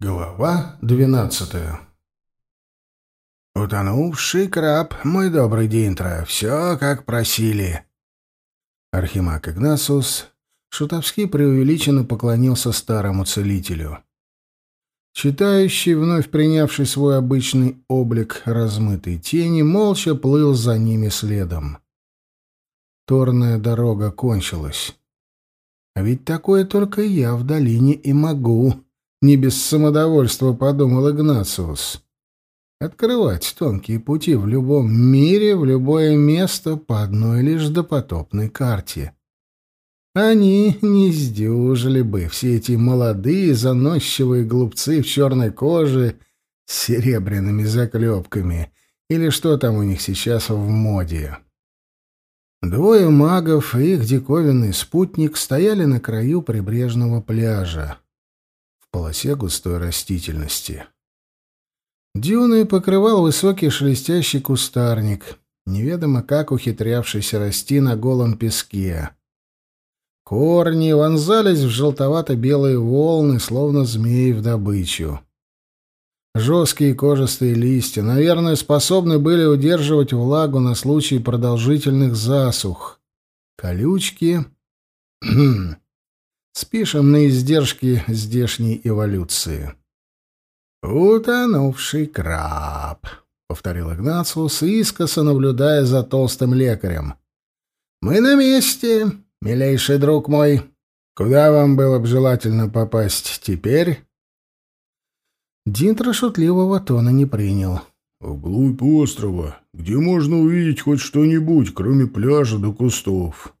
Глава двенадцатая «Утонувший краб, мой добрый Динтро, все как просили». Архимаг Игнасус шутовски преувеличенно поклонился старому целителю. Читающий, вновь принявший свой обычный облик размытой тени, молча плыл за ними следом. Торная дорога кончилась. А ведь такое только я в долине и могу. Не без самодовольства подумал Игнациус. Открывать тонкие пути в любом мире, в любое место по одной лишь допотопной карте. Они не сдюжили бы, все эти молодые, заносчивые глупцы в черной коже с серебряными заклепками, или что там у них сейчас в моде. Двое магов и их диковинный спутник стояли на краю прибрежного пляжа полосе густой растительности. Дюны покрывал высокий шелестящий кустарник, неведомо как ухитрявшийся расти на голом песке. Корни вонзались в желтовато-белые волны, словно змеи в добычу. Жесткие кожистые листья, наверное, способны были удерживать влагу на случай продолжительных засух. Колючки... Спишем на издержки здешней эволюции. «Утонувший краб», — повторил Игнациус, искоса наблюдая за толстым лекарем. «Мы на месте, милейший друг мой. Куда вам было бы желательно попасть теперь?» Динтро шутливого тона не принял. «Вглубь острова, где можно увидеть хоть что-нибудь, кроме пляжа до кустов».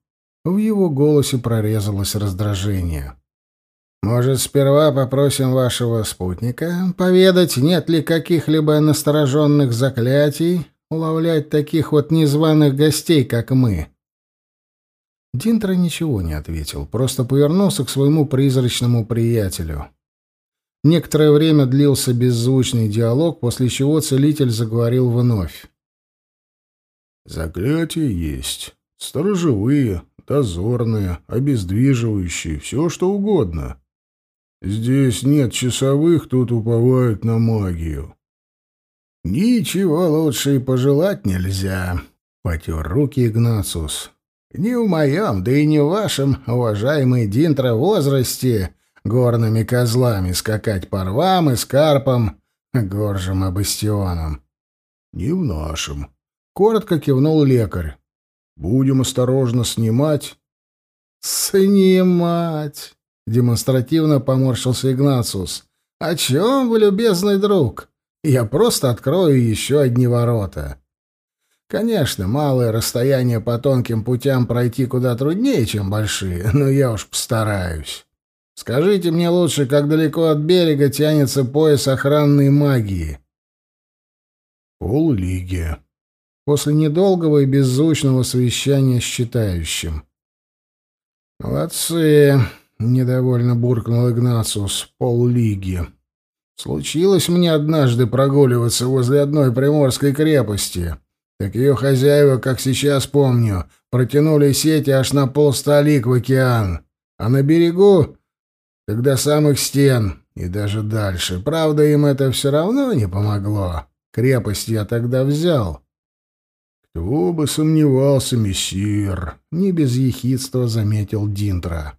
В его голосе прорезалось раздражение. «Может, сперва попросим вашего спутника поведать, нет ли каких-либо настороженных заклятий, уловлять таких вот незваных гостей, как мы?» Динтро ничего не ответил, просто повернулся к своему призрачному приятелю. Некоторое время длился беззвучный диалог, после чего целитель заговорил вновь. «Заклятия есть. Сторожевые, дозорные, обездвиживающие, все что угодно. Здесь нет часовых, тут уповают на магию. Ничего лучше и пожелать нельзя, потер руки Игнациус. Не в моем, да и не в вашем, уважаемый Динтро, возрасте горными козлами скакать по рвам и скарпам, горжим и бастионам. Не в нашем, коротко кивнул лекарь. Будем осторожно снимать. Снимать! Демонстративно поморщился Игнациус. «О чем вы, любезный друг? Я просто открою еще одни ворота». Конечно, малое расстояние по тонким путям пройти куда труднее, чем большие, но я уж постараюсь. Скажите мне лучше, как далеко от берега тянется пояс охранной магии? Поллиги. После недолгого и беззвучного совещания с читающим. Молодцы. — недовольно буркнул Игнациус. «Поллиги. Случилось мне однажды прогуливаться возле одной приморской крепости. Так ее хозяева, как сейчас помню, протянули сети аж на полстолик в океан. А на берегу — так до самых стен и даже дальше. Правда, им это все равно не помогло. Крепость я тогда взял». «Кто бы сомневался, мессир!» — не без ехидства заметил Динтра.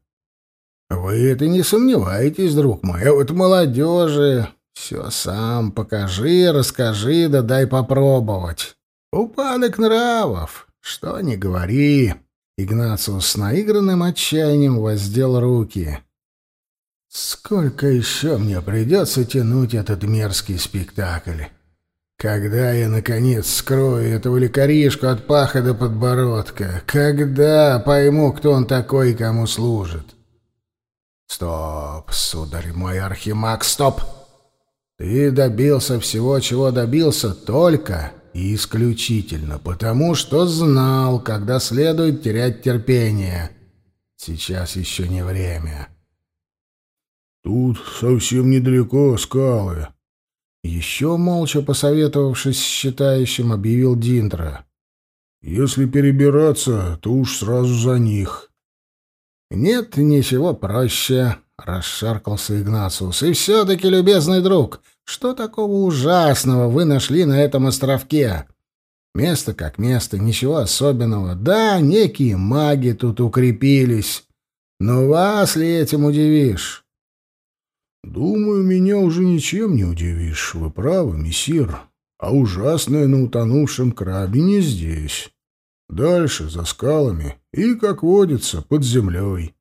Вы это не сомневаетесь, друг мой, а вот молодежи... Все сам покажи, расскажи, да дай попробовать. Упадок нравов, что не говори. Игнациус с наигранным отчаянием воздел руки. Сколько еще мне придется тянуть этот мерзкий спектакль? Когда я, наконец, скрою этого лекаришку от паха до подбородка? Когда пойму, кто он такой и кому служит? Стоп, сударь мой архимаг, стоп! Ты добился всего, чего добился, только и исключительно потому, что знал, когда следует терять терпение. Сейчас еще не время. Тут совсем недалеко скалы. Еще молча посоветовавшись с считающим, объявил Динтра. Если перебираться, то уж сразу за них. «Нет ничего проще», — расшаркался Игнациус. «И все-таки, любезный друг, что такого ужасного вы нашли на этом островке? Место как место, ничего особенного. Да, некие маги тут укрепились. Но вас ли этим удивишь?» «Думаю, меня уже ничем не удивишь. Вы правы, мессир. А ужасное на утонувшем крабе не здесь. Дальше, за скалами и, как водится, под землей».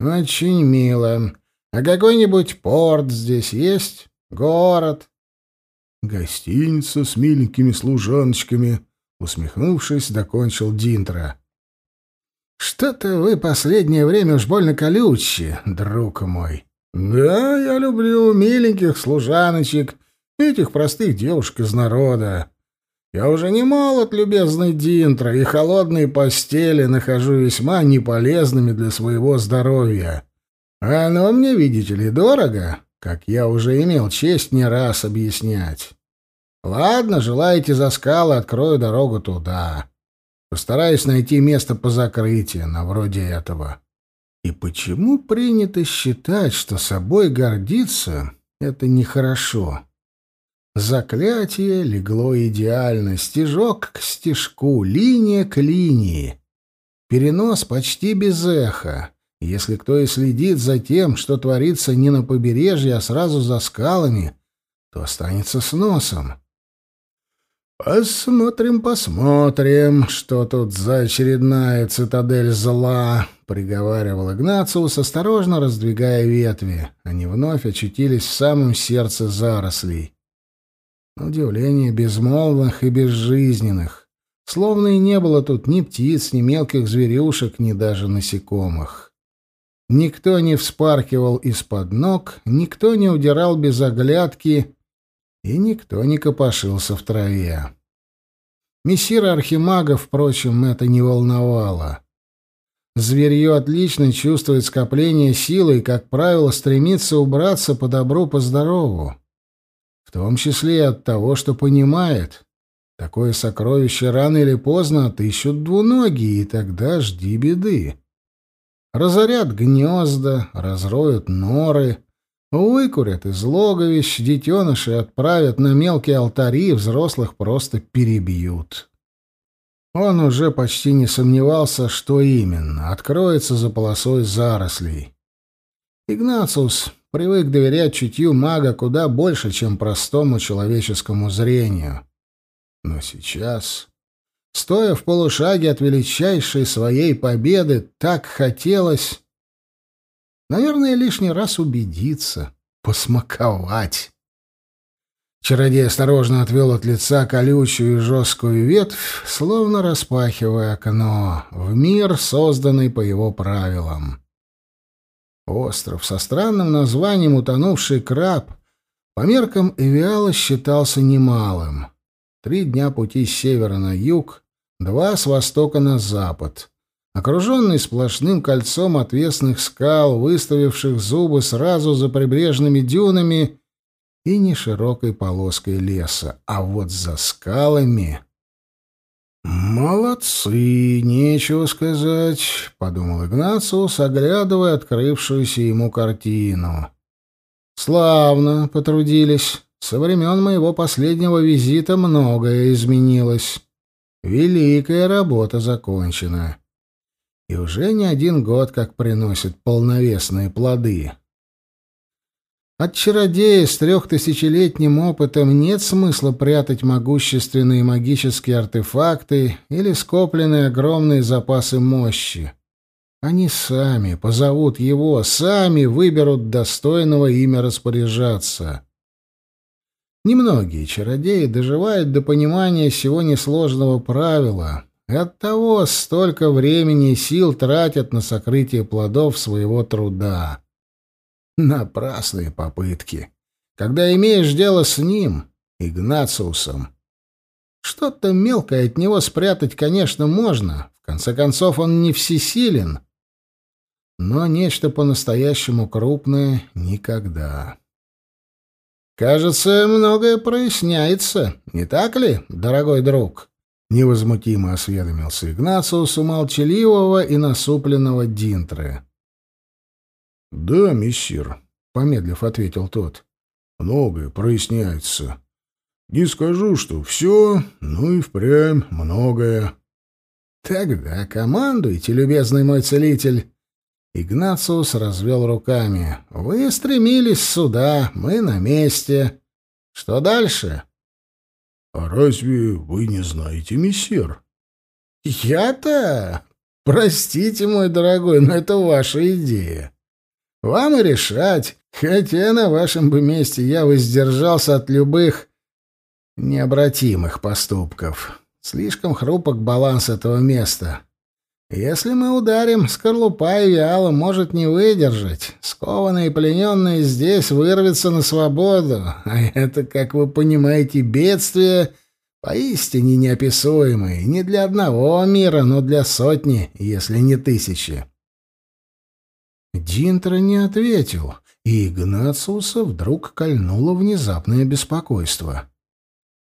«Очень мило. А какой-нибудь порт здесь есть? Город?» «Гостиница с миленькими служаночками», — усмехнувшись, докончил Динтра. «Что-то вы последнее время уж больно колючие, друг мой». «Да, я люблю миленьких служаночек, этих простых девушек из народа. Я уже не молод, любезный Динтра, и холодные постели нахожу весьма неполезными для своего здоровья. А оно мне, видите ли, дорого, как я уже имел честь не раз объяснять. Ладно, желаете за скалы, открою дорогу туда. Постараюсь найти место по закрытию, на вроде этого. И почему принято считать, что собой гордиться — это нехорошо? Заклятие легло идеально, стежок к стежку, линия к линии. Перенос почти без эха. Если кто и следит за тем, что творится не на побережье, а сразу за скалами, то останется с носом. «Посмотрим, посмотрим, что тут за очередная цитадель зла», — приговаривал Игнациус, осторожно раздвигая ветви. Они вновь очутились в самом сердце зарослей. Удивление безмолвных и безжизненных. Словно и не было тут ни птиц, ни мелких зверюшек, ни даже насекомых. Никто не вспаркивал из-под ног, никто не удирал без оглядки, и никто не копошился в траве. Мессира Архимага, впрочем, это не волновало. Зверье отлично чувствует скопление силы и, как правило, стремится убраться по добру, по здорову в том числе и от того, что понимает. Такое сокровище рано или поздно отыщут двуногие, и тогда жди беды. Разорят гнезда, разроют норы, выкурят из логовищ, детенышей отправят на мелкие алтари, взрослых просто перебьют. Он уже почти не сомневался, что именно откроется за полосой зарослей. Игнациус привык доверять чутью мага куда больше, чем простому человеческому зрению. Но сейчас, стоя в полушаге от величайшей своей победы, так хотелось, наверное, лишний раз убедиться, посмаковать. Чародей осторожно отвел от лица колючую и жесткую ветвь, словно распахивая окно в мир, созданный по его правилам. Остров со странным названием «Утонувший краб» по меркам Эвиала считался немалым. Три дня пути с севера на юг, два с востока на запад. Окруженный сплошным кольцом отвесных скал, выставивших зубы сразу за прибрежными дюнами и неширокой полоской леса. А вот за скалами... «Молодцы, нечего сказать», — подумал Игнациус, оглядывая открывшуюся ему картину. «Славно потрудились. Со времен моего последнего визита многое изменилось. Великая работа закончена. И уже не один год как приносит полновесные плоды. От чародея с трехтысячелетним опытом нет смысла прятать могущественные магические артефакты или скопленные огромные запасы мощи. Они сами позовут его, сами выберут достойного имя распоряжаться. Немногие чародеи доживают до понимания сего несложного правила, оттого столько времени и сил тратят на сокрытие плодов своего труда. Напрасные попытки. Когда имеешь дело с ним, Игнациусом. Что-то мелкое от него спрятать, конечно, можно. В конце концов, он не всесилен. Но нечто по-настоящему крупное — никогда. «Кажется, многое проясняется, не так ли, дорогой друг?» Невозмутимо осведомился Игнациус у молчаливого и насупленного Динтры. Да, мессир, помедлив ответил тот. Многое проясняется. Не скажу, что все, но и впрямь многое. Тогда командуйте, любезный мой целитель. Игнациус развел руками. Вы стремились сюда, мы на месте. Что дальше? А разве вы не знаете, мессир? Я-то? Простите, мой дорогой, но это ваша идея. Вам и решать, хотя на вашем бы месте я воздержался от любых необратимых поступков. Слишком хрупок баланс этого места. Если мы ударим, скорлупа и виала может не выдержать. Скованные и плененные здесь вырвется на свободу. А это, как вы понимаете, бедствие поистине неописуемое. Не для одного мира, но для сотни, если не тысячи. Динтер не ответил, и Игнациуса вдруг кольнуло внезапное беспокойство.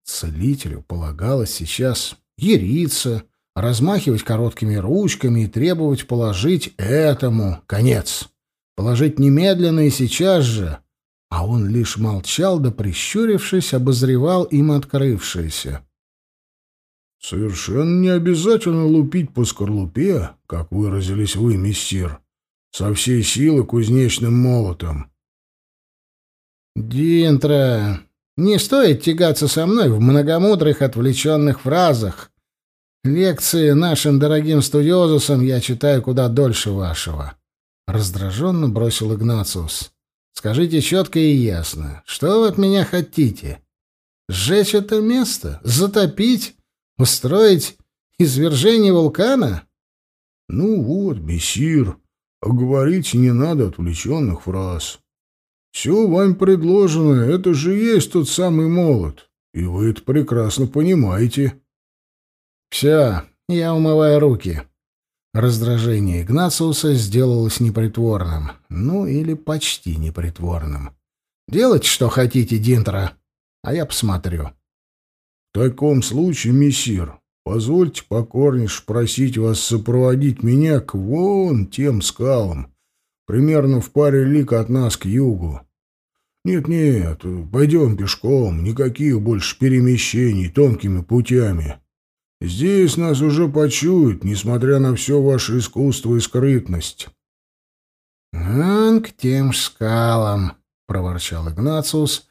Целителю полагалось сейчас яриться, размахивать короткими ручками и требовать положить этому конец. Положить немедленно и сейчас же. А он лишь молчал, да прищурившись, обозревал им открывшееся. «Совершенно не обязательно лупить по скорлупе, как выразились вы, мессир, со всей силы кузнечным молотом». «Динтра, не стоит тягаться со мной в многомудрых отвлеченных фразах. Лекции нашим дорогим студиозусам я читаю куда дольше вашего. Раздраженно бросил Игнациус. Скажите четко и ясно, что вы от меня хотите? Сжечь это место? Затопить? Устроить извержение вулкана? Ну вот, мессир, а говорить не надо отвлеченных фраз. Все вам предложено, это же есть тот самый молот. И вы это прекрасно понимаете. Все, я умываю руки. Раздражение Игнациуса сделалось непритворным. Ну, или почти непритворным. Делайте, что хотите, Динтера, а я посмотрю. В таком случае, мессир, позвольте покорнейше просить вас сопроводить меня к вон тем скалам, примерно в паре лик от нас к югу. Нет-нет, пойдем пешком, никаких больше перемещений тонкими путями. Здесь нас уже почуют, несмотря на все ваше искусство и скрытность. — Ан к тем скалам, — проворчал Игнациус,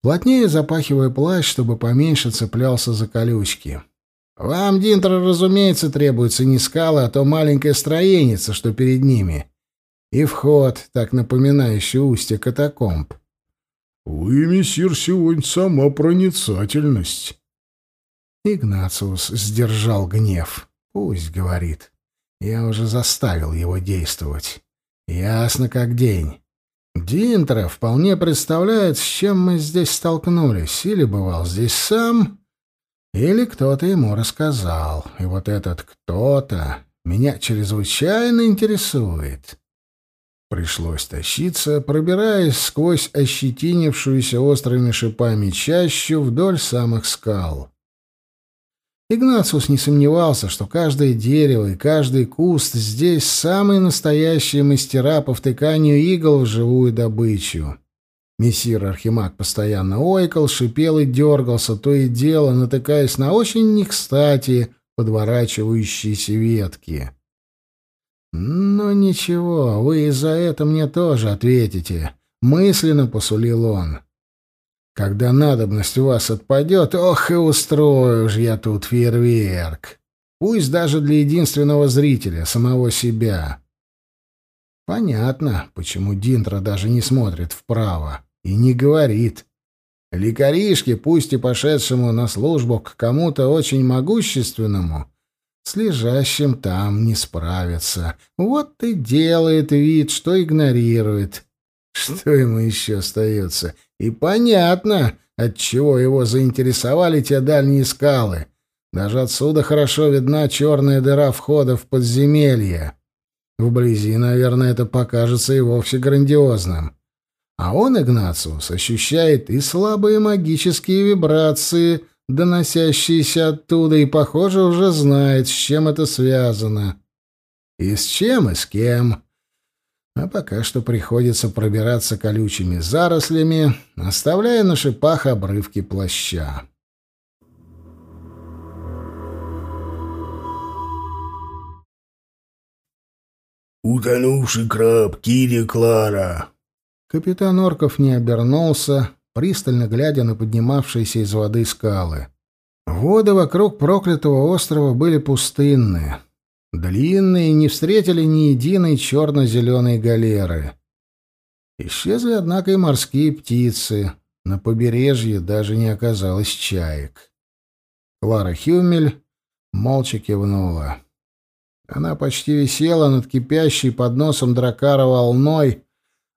плотнее запахивая плащ, чтобы поменьше цеплялся за колючки. — Вам, Динтер, разумеется, требуется не скалы, а то маленькая строеница, что перед ними — и вход, так напоминающий устье катакомб. — Вы, мессир, сегодня сама проницательность. Игнациус сдержал гнев. Пусть, говорит. Я уже заставил его действовать. Ясно как день. Динтера вполне представляет, с чем мы здесь столкнулись. Или бывал здесь сам, или кто-то ему рассказал. И вот этот кто-то меня чрезвычайно интересует. Пришлось тащиться, пробираясь сквозь ощетинившуюся острыми шипами чащу вдоль самых скал. Игнациус не сомневался, что каждое дерево и каждый куст здесь самые настоящие мастера по втыканию игл в живую добычу. Мессир Архимаг постоянно ойкал, шипел и дергался, то и дело натыкаясь на очень не кстати подворачивающиеся ветки. «Ну ничего, вы и за это мне тоже ответите», — мысленно посулил он. «Когда надобность у вас отпадет, ох и устрою ж я тут фейерверк. Пусть даже для единственного зрителя, самого себя». Понятно, почему Динтра даже не смотрит вправо и не говорит. Лекаришке, пусть и пошедшему на службу к кому-то очень могущественному, с лежащим там не справится. Вот и делает вид, что игнорирует. Что ему еще остается? И понятно, отчего его заинтересовали те дальние скалы. Даже отсюда хорошо видна черная дыра входа в подземелье. Вблизи, наверное, это покажется и вовсе грандиозным. А он, Игнациус, ощущает и слабые магические вибрации — доносящиеся оттуда, и, похоже, уже знает, с чем это связано. И с чем, и с кем. А пока что приходится пробираться колючими зарослями, оставляя на шипах обрывки плаща. «Утонувший краб, Кири Клара!» Капитан Орков не обернулся, пристально глядя на поднимавшиеся из воды скалы. Воды вокруг проклятого острова были пустынные. Длинные, не встретили ни единой черно-зеленой галеры. Исчезли, однако, и морские птицы. На побережье даже не оказалось чаек. Клара Хюмель молча кивнула. Она почти висела над кипящей под носом дракара волной,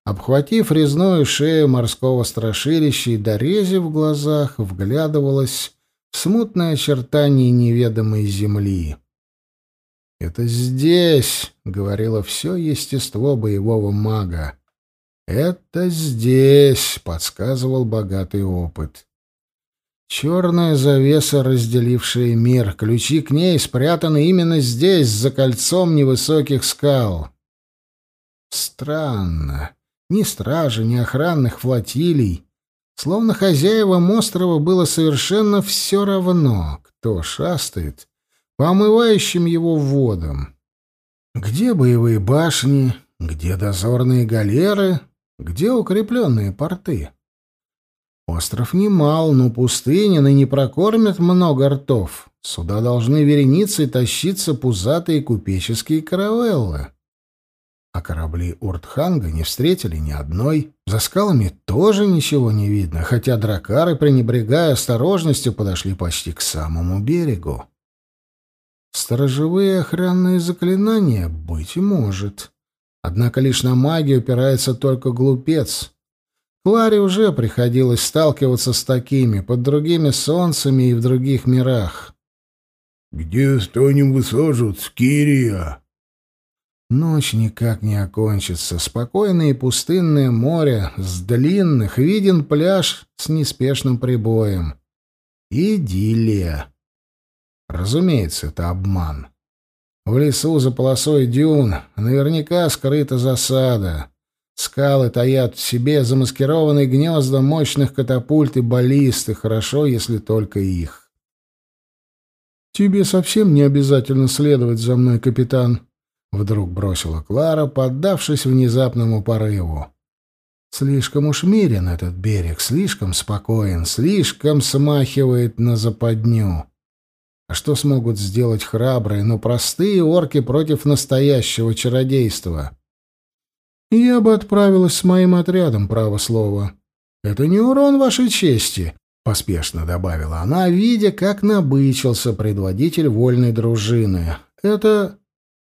обхватив резную шею морского страшилища и, дорезив в глазах, вглядывалась в смутное очертание неведомой земли. «Это здесь», — говорило все естество боевого мага. «Это здесь», — подсказывал богатый опыт. Черная завеса, разделившая мир, ключи к ней спрятаны именно здесь, за кольцом невысоких скал. Странно. Ни стражи, ни охранных флотилий. Словно хозяевам острова было совершенно все равно, кто шастает по омывающим его водам. Где боевые башни, где дозорные галеры, где укрепленные порты? Остров немал, но пустынен не прокормят много ртов. Сюда должны вереницей тащиться пузатые купеческие каравеллы. А корабли Уртханга не встретили ни одной. За скалами тоже ничего не видно, хотя дракары, пренебрегая осторожностью, подошли почти к самому берегу. Сторожевые охранные заклинания быть может. Однако лишь на магию опирается только глупец. Кларе уже приходилось сталкиваться с такими, под другими солнцами и в других мирах. «Где станем высаживаться, Кирия?» Ночь никак не окончится. Спокойное и пустынное море, с длинных виден пляж с неспешным прибоем. Идиллия. Разумеется, это обман. В лесу за полосой дюн наверняка скрыта засада. Скалы таят в себе замаскированные гнезда мощных катапульт и баллисты, хорошо, если только их. «Тебе совсем не обязательно следовать за мной, капитан», — вдруг бросила Клара, поддавшись внезапному порыву. «Слишком уж мирен этот берег, слишком спокоен, слишком смахивает на западню. А что смогут сделать храбрые, но простые орки против настоящего чародейства?» Я бы отправилась с моим отрядом, право слово. Это не урон вашей чести, поспешно добавила она, видя, как набычился предводитель вольной дружины. Это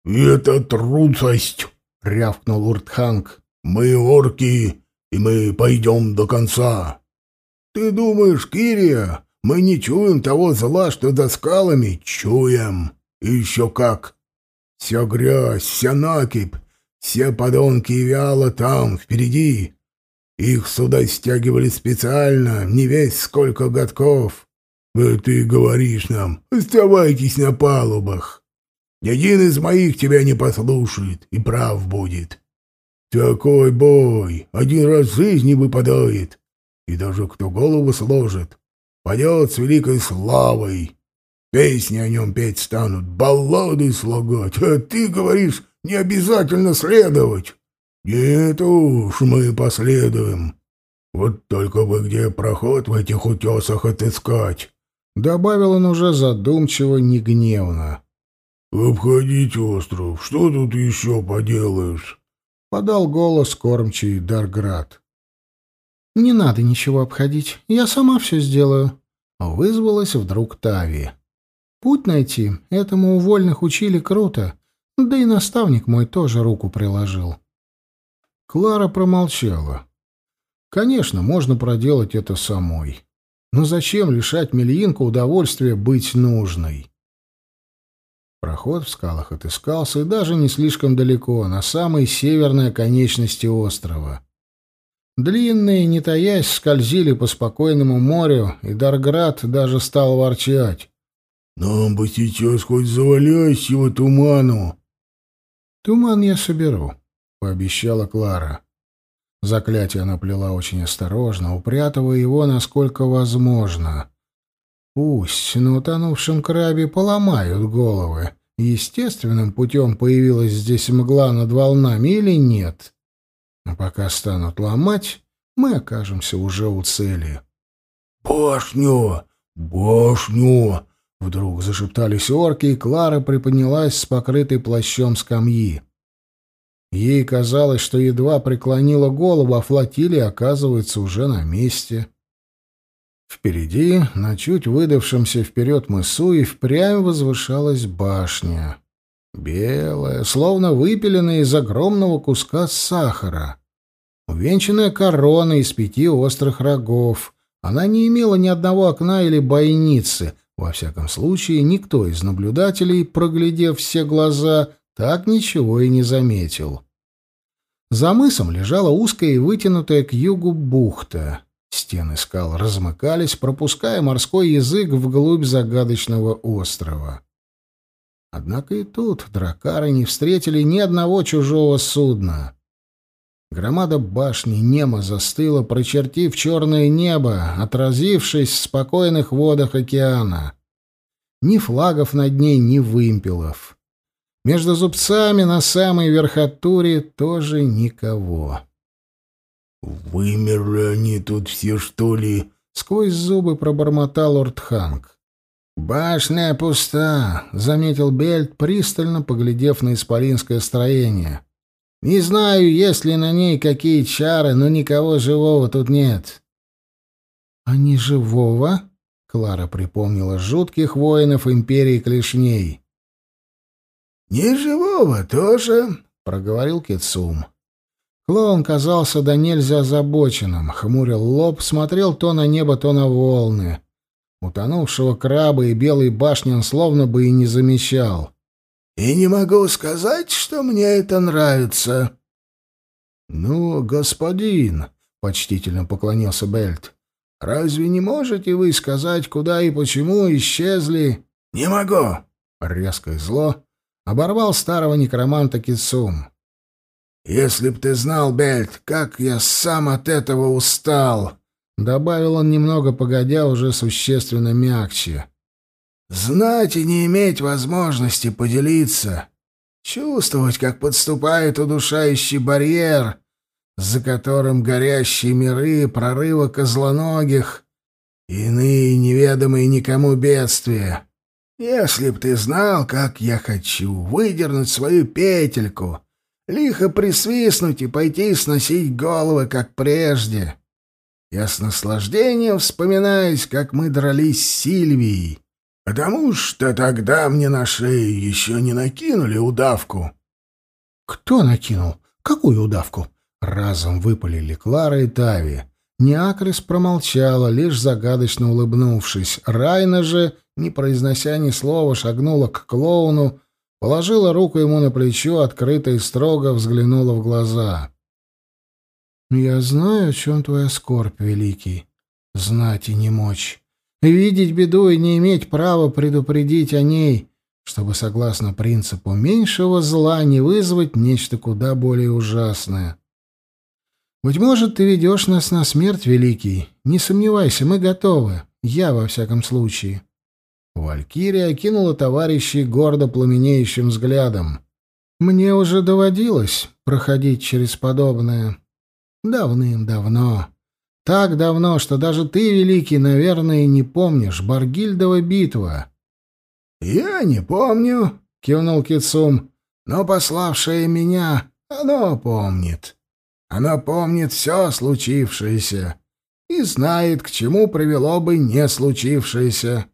это трусость, рявкнул Уртханг. Мы орки, и мы пойдем до конца. Ты думаешь, Кирия, мы не чуем того зла, что за скалами? Чуем. И еще как. Вся грязь, вся накипь, все подонки и вяло там, впереди. Их сюда стягивали специально, не весь сколько годков. А ты говоришь нам, оставайтесь на палубах. Ни один из моих тебя не послушает и прав будет. Такой бой один раз в жизни выпадает, и даже кто голову сложит, падет с великой славой. Песни о нем петь станут, баллады слагать, а ты говоришь, не обязательно следовать. Нет уж, мы последуем. Вот только бы где проход в этих утесах отыскать. Добавил он уже задумчиво, не гневно. «Обходить остров, что тут еще поделаешь?» — подал голос кормчий Дарград. «Не надо ничего обходить, я сама все сделаю», — вызвалась вдруг Тави. «Путь найти, этому у вольных учили круто, да и наставник мой тоже руку приложил. Клара промолчала. Конечно, можно проделать это самой. Но зачем лишать Мельинку удовольствия быть нужной? Проход в скалах отыскался и даже не слишком далеко, на самой северной оконечности острова. Длинные, не таясь, скользили по спокойному морю, и Дарград даже стал ворчать. «Нам бы сейчас хоть завалясь его туману!» Туман я соберу. пообещала Клара. Заклятие она плела очень осторожно, упрятывая его насколько возможно. Пусть на утонувшем крабе поломают головы. Естественным путем появилась здесь мгла над волнами или нет. А пока станут ломать, мы окажемся уже у цели. «Башню! Башню!» Вдруг зашептались орки, и Клара приподнялась с покрытой плащом скамьи. Ей казалось, что едва преклонила голову, а флотилия оказывается уже на месте. Впереди, на чуть выдавшемся вперед мысу, и впрямь возвышалась башня. Белая, словно выпиленная из огромного куска сахара. Увенчанная короной из пяти острых рогов. Она не имела ни одного окна или бойницы. Во всяком случае, никто из наблюдателей, проглядев все глаза, так ничего и не заметил. За мысом лежала узкая и вытянутая к югу бухта. Стены скал размыкались, пропуская морской язык вглубь загадочного острова. Однако и тут дракары не встретили ни одного чужого судна. Громада башни немо застыла, прочертив черное небо, отразившись в спокойных водах океана. Ни флагов над ней, ни вымпелов. Между зубцами на самой верхотуре тоже никого. «Вымерли они тут все, что ли?» — сквозь зубы пробормотал Лорд Ханк. «Башня пуста», — заметил Бельт, пристально поглядев на исполинское строение. «Не знаю, есть ли на ней какие чары, но никого живого тут нет». «А не живого?» — Клара припомнила жутких воинов империи клешней. «Не живого тоже», — проговорил Кицум. Клоун казался до нельзя озабоченным, хмурил лоб, смотрел то на небо, то на волны. Утонувшего краба и белой башни он словно бы и не замечал. «И не могу сказать, что мне это нравится». «Ну, господин», — почтительно поклонился Бельт, — «разве не можете вы сказать, куда и почему исчезли?» «Не могу», — резко и зло оборвал старого некроманта Кицум. «Если б ты знал, Бельт, как я сам от этого устал!» Добавил он немного погодя, уже существенно мягче. «Знать и не иметь возможности поделиться. Чувствовать, как подступает удушающий барьер, за которым горящие миры, прорыва козлоногих, иные неведомые никому бедствия. Если б ты знал, как я хочу выдернуть свою петельку, лихо присвистнуть и пойти сносить головы, как прежде. Я с наслаждением вспоминаюсь, как мы дрались с Сильвией, потому что тогда мне на шею еще не накинули удавку. Кто накинул? Какую удавку? Разом выпалили Клара и Тави. Неакрис промолчала, лишь загадочно улыбнувшись. Райна же, не произнося ни слова, шагнула к клоуну, положила руку ему на плечо, открыто и строго взглянула в глаза. «Я знаю, о чем твоя скорбь, великий. Знать и не мочь. Видеть беду и не иметь права предупредить о ней, чтобы, согласно принципу меньшего зла, не вызвать нечто куда более ужасное. Быть может, ты ведешь нас на смерть, великий. Не сомневайся, мы готовы. Я, во всяком случае». Валькирия окинула товарищей гордо пламенеющим взглядом. «Мне уже доводилось проходить через подобное». Давным-давно. Так давно, что даже ты, Великий, наверное, не помнишь. Баргильдова битва. — Я не помню, — кивнул Кицум, — но пославшее меня, оно помнит. Оно помнит все случившееся и знает, к чему привело бы не случившееся.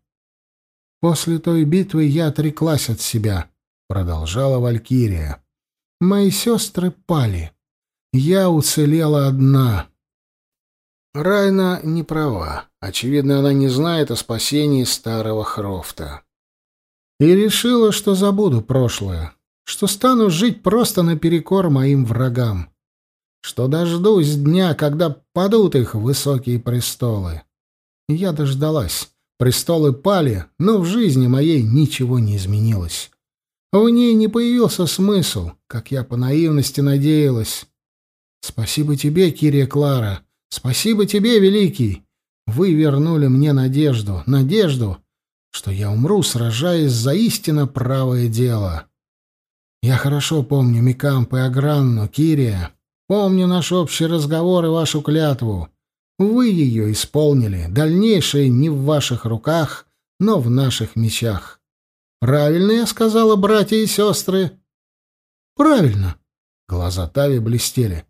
«После той битвы я отреклась от себя», — продолжала Валькирия. «Мои сестры пали. Я уцелела одна. Райна не права. Очевидно, она не знает о спасении старого Хрофта. И решила, что забуду прошлое, что стану жить просто наперекор моим врагам, что дождусь дня, когда падут их высокие престолы. Я дождалась. Престолы пали, но в жизни моей ничего не изменилось. В ней не появился смысл, как я по наивности надеялась. Спасибо тебе, Кирия Клара. Спасибо тебе, Великий. Вы вернули мне надежду, надежду, что я умру, сражаясь за истинно правое дело. Я хорошо помню Микамп и Агранну, Кирия. Помню наш общий разговор и вашу клятву. Вы ее исполнили. Дальнейшее не в ваших руках, но в наших мечах. Правильно я сказала, братья и сестры? Правильно. Глаза Тави блестели.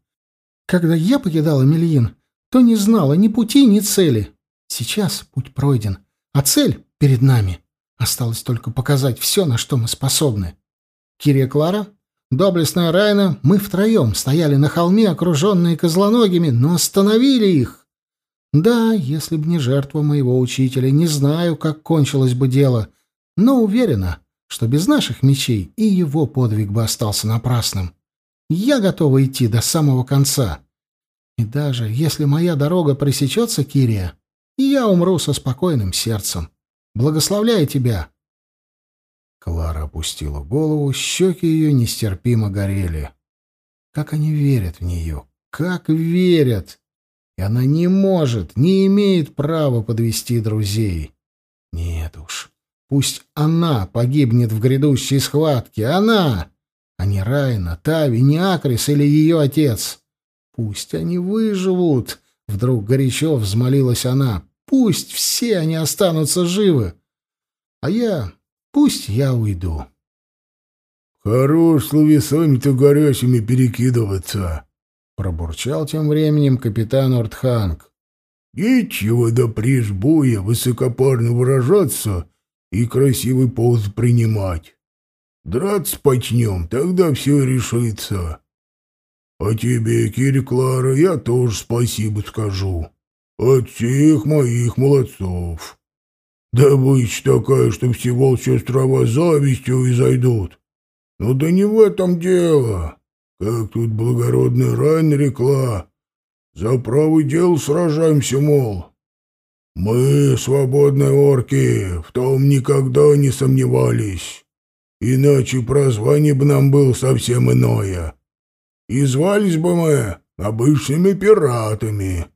Когда я покидала Мельин, то не знала ни пути, ни цели. Сейчас путь пройден, а цель перед нами. Осталось только показать все, на что мы способны. Кирия Клара, доблестная Райна, мы втроем стояли на холме, окруженные козлоногими, но остановили их. Да, если б не жертва моего учителя, не знаю, как кончилось бы дело, но уверена, что без наших мечей и его подвиг бы остался напрасным. Я готова идти до самого конца. И даже если моя дорога пресечется, Кирия, я умру со спокойным сердцем. Благословляю тебя. Клара опустила голову, щеки ее нестерпимо горели. Как они верят в нее, как верят! И она не может, не имеет права подвести друзей. Нет уж, пусть она погибнет в грядущей схватке, она, а не Райна, Тави, не Акрис или ее отец. Пусть они выживут, вдруг горячо взмолилась она. Пусть все они останутся живы. А я... Пусть я уйду. «Хорош словесами-то горячими перекидываться», — пробурчал тем временем капитан Ортханг. «Нечего до прижбуя высокопарно выражаться и красивый поз принимать. Драться почнем, тогда все решится. А тебе, Кири Клара, я тоже спасибо скажу. От всех моих молодцов. Добыча такая, что все волчьи острова завистью изойдут. Но да не в этом дело. Как тут благородная рай нарекла. За правый дел сражаемся, мол. Мы, свободные орки, в том никогда не сомневались. Иначе прозвание бы нам было совсем иное. И звались бы мы обычными пиратами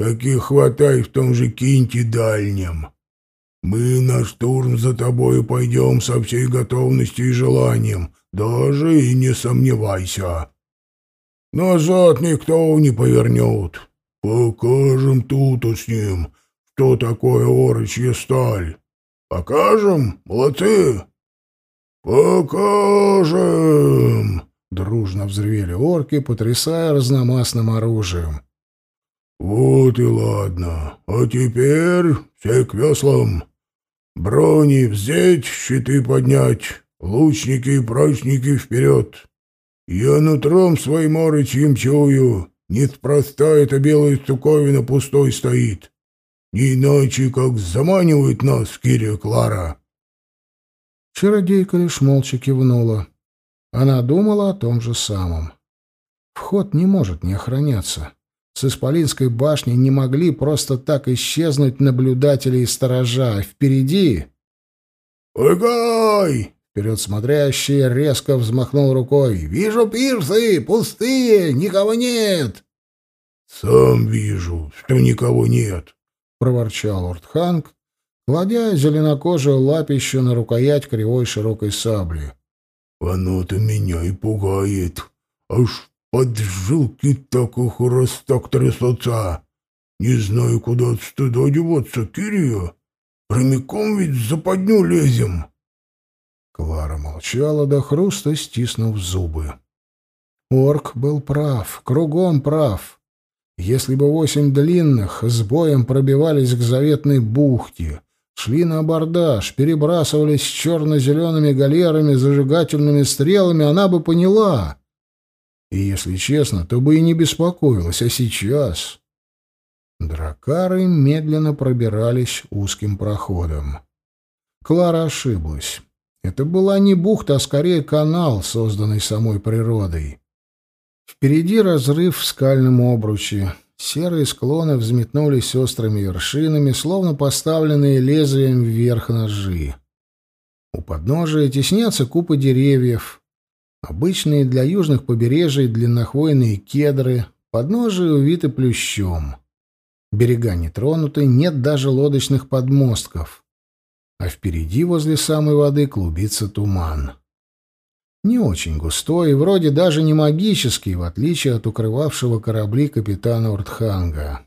каких хватай в том же Кинте Дальнем. Мы на штурм за тобою пойдем со всей готовностью и желанием, даже и не сомневайся. Назад никто не повернет. Покажем тут с ним, что такое орочья сталь. Покажем, молодцы? Покажем! Дружно взревели орки, потрясая разномастным оружием. «Вот и ладно. А теперь все к веслам. Брони взять, щиты поднять, лучники и прачники вперед. Я нутром своим орочьим чую, неспроста эта белая штуковина пустой стоит. Не иначе, как заманивает нас Кирия Клара». Чародейка лишь молча кивнула. Она думала о том же самом. Вход не может не охраняться с Исполинской башни не могли просто так исчезнуть наблюдатели и сторожа, а впереди... «Угай!» Вперед смотрящий резко взмахнул рукой. «Вижу пирсы! Пустые! Никого нет!» «Сам вижу, что никого нет!» — проворчал Ортханг, кладя зеленокожую лапищу на рукоять кривой широкой сабли. «Оно-то меня и пугает. Аж Поджилки так их раз так трясутся. Не знаю, куда от стыда деваться, Кирия. Прямиком ведь в западню лезем. Клара молчала до хруста, стиснув зубы. Орк был прав, кругом прав. Если бы восемь длинных с боем пробивались к заветной бухте, шли на абордаж, перебрасывались черно-зелеными галерами, зажигательными стрелами, она бы поняла. И, если честно, то бы и не беспокоилась. А сейчас... Дракары медленно пробирались узким проходом. Клара ошиблась. Это была не бухта, а скорее канал, созданный самой природой. Впереди разрыв в скальном обруче. Серые склоны взметнулись острыми вершинами, словно поставленные лезвием вверх ножи. У подножия теснятся купы деревьев, обычные для южных побережий длиннохвойные кедры, подножие увиты плющом. Берега не тронуты, нет даже лодочных подмостков. А впереди, возле самой воды, клубится туман. Не очень густой и вроде даже не магический, в отличие от укрывавшего корабли капитана Уртханга.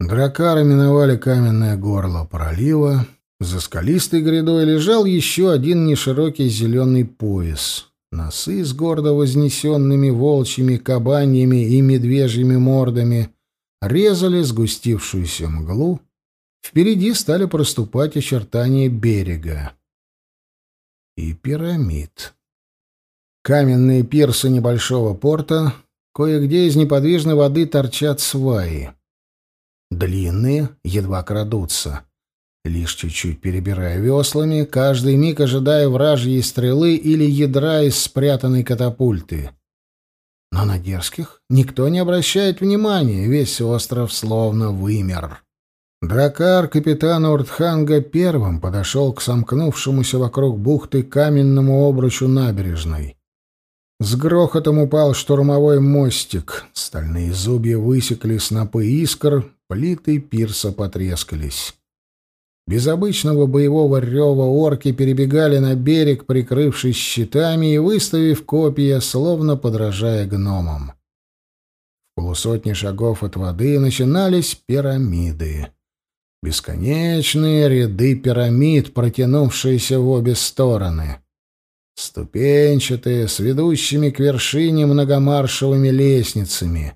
Дракары миновали каменное горло пролива. За скалистой грядой лежал еще один неширокий зеленый пояс. Носы с гордо вознесенными волчьими, кабаньями и медвежьими мордами резали сгустившуюся мглу. Впереди стали проступать очертания берега. И пирамид. Каменные пирсы небольшого порта, кое-где из неподвижной воды торчат сваи. Длинные, едва крадутся. Лишь чуть-чуть перебирая веслами, каждый миг ожидая вражьей стрелы или ядра из спрятанной катапульты. Но на дерзких никто не обращает внимания, весь остров словно вымер. Дракар капитана Уртханга первым подошел к сомкнувшемуся вокруг бухты каменному обручу набережной. С грохотом упал штурмовой мостик, стальные зубья высекли снопы искр, плиты пирса потрескались. Без обычного боевого рева орки перебегали на берег, прикрывшись щитами и выставив копья, словно подражая гномам. В полусотни шагов от воды начинались пирамиды. Бесконечные ряды пирамид, протянувшиеся в обе стороны. Ступенчатые, с ведущими к вершине многомаршевыми лестницами.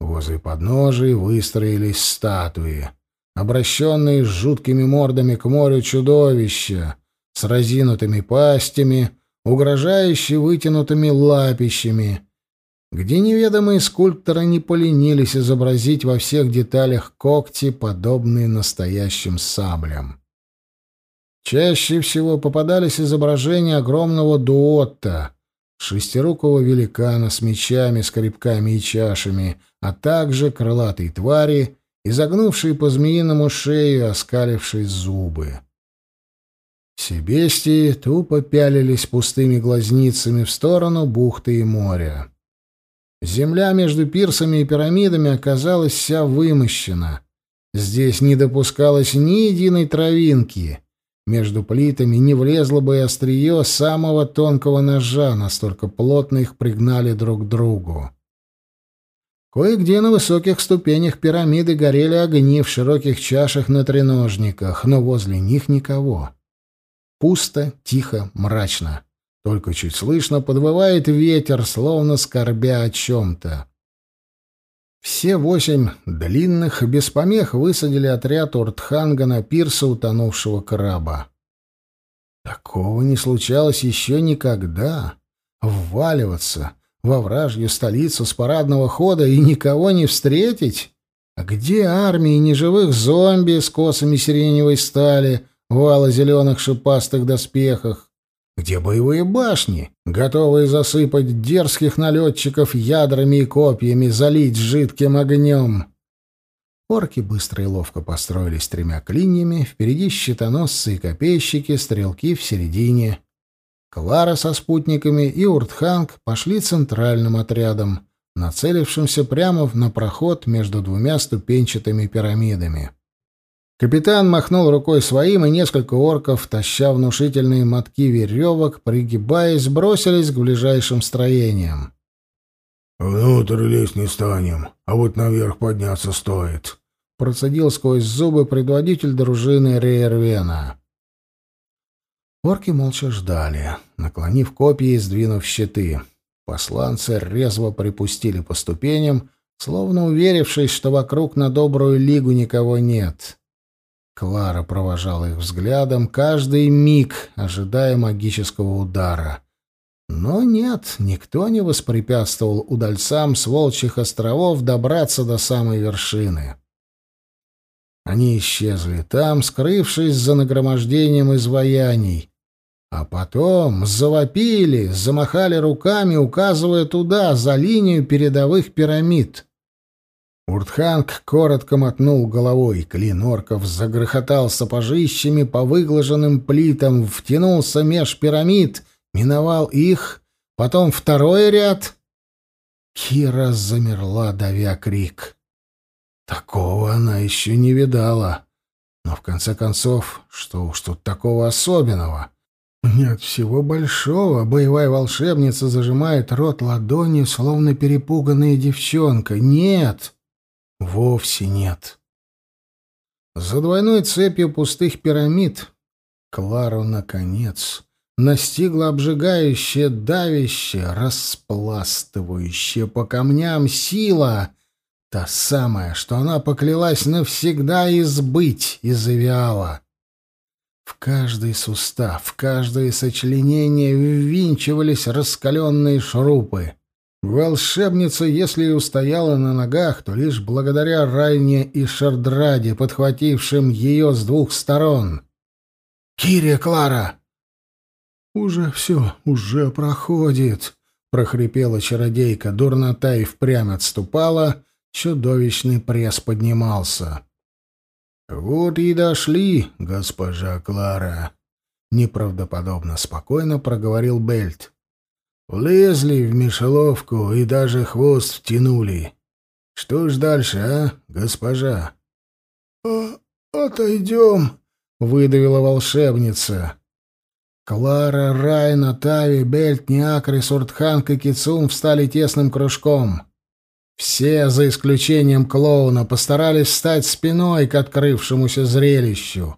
Возле подножий выстроились статуи, обращенные с жуткими мордами к морю чудовища, с разинутыми пастями, угрожающие вытянутыми лапищами, где неведомые скульпторы не поленились изобразить во всех деталях когти, подобные настоящим саблям. Чаще всего попадались изображения огромного дуотта, шестирукого великана с мечами, скребками и чашами, а также крылатой твари, изогнувшей по змеиному шею, оскалившей зубы. Все бестии тупо пялились пустыми глазницами в сторону бухты и моря. Земля между пирсами и пирамидами оказалась вся вымощена. Здесь не допускалось ни единой травинки — между плитами не влезло бы и острие самого тонкого ножа, настолько плотно их пригнали друг к другу. Кое-где на высоких ступенях пирамиды горели огни в широких чашах на треножниках, но возле них никого. Пусто, тихо, мрачно. Только чуть слышно подвывает ветер, словно скорбя о чем-то. Все восемь длинных без помех высадили отряд Уртханга на пирса утонувшего краба. Такого не случалось еще никогда. Вваливаться во вражью столицу с парадного хода и никого не встретить? А где армии неживых зомби с косами сиреневой стали, вала зеленых шипастых доспехах? Где боевые башни, готовые засыпать дерзких налетчиков ядрами и копьями, залить жидким огнем? Орки быстро и ловко построились тремя клиньями, впереди щитоносцы и копейщики, стрелки в середине. Клара со спутниками и Уртханг пошли центральным отрядом, нацелившимся прямо на проход между двумя ступенчатыми пирамидами. Капитан махнул рукой своим, и несколько орков, таща внушительные мотки веревок, пригибаясь, бросились к ближайшим строениям. «Внутрь лезть не станем, а вот наверх подняться стоит», — процедил сквозь зубы предводитель дружины Рейервена. Орки молча ждали, наклонив копья и сдвинув щиты. Посланцы резво припустили по ступеням, словно уверившись, что вокруг на добрую лигу никого нет. Клара провожала их взглядом каждый миг, ожидая магического удара. Но нет, никто не воспрепятствовал удальцам с волчьих островов добраться до самой вершины. Они исчезли там, скрывшись за нагромождением изваяний, а потом завопили, замахали руками, указывая туда, за линию передовых пирамид. Уртханг коротко мотнул головой. Клин орков загрохотал сапожищами по выглаженным плитам, втянулся меж пирамид, миновал их, потом второй ряд. Кира замерла, давя крик. Такого она еще не видала. Но в конце концов, что уж тут такого особенного? Нет всего большого. Боевая волшебница зажимает рот ладонью, словно перепуганная девчонка. Нет, вовсе нет. За двойной цепью пустых пирамид Клару, наконец, настигла обжигающая, давящая, распластывающая по камням сила — Та самая, что она поклялась навсегда избыть из Авиала. В каждый сустав, в каждое сочленение ввинчивались раскаленные шурупы. Волшебница, если и устояла на ногах, то лишь благодаря Райне и Шардраде, подхватившим ее с двух сторон. «Кирия, Клара!» «Уже все, уже проходит», — прохрипела чародейка. Дурнота и впрямь отступала, Чудовищный пресс поднимался. «Вот и дошли, госпожа Клара», — неправдоподобно спокойно проговорил Бельт. «Влезли в мешеловку и даже хвост втянули. Что ж дальше, а, госпожа?» «А, «Отойдем», — выдавила волшебница. Клара, Райна, Тави, Бельт, Ниакрис, Уртханг и Кицун встали тесным кружком. Все, за исключением клоуна, постарались встать спиной к открывшемуся зрелищу.